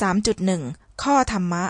สามจุดหนึ่งข้อธรรมะ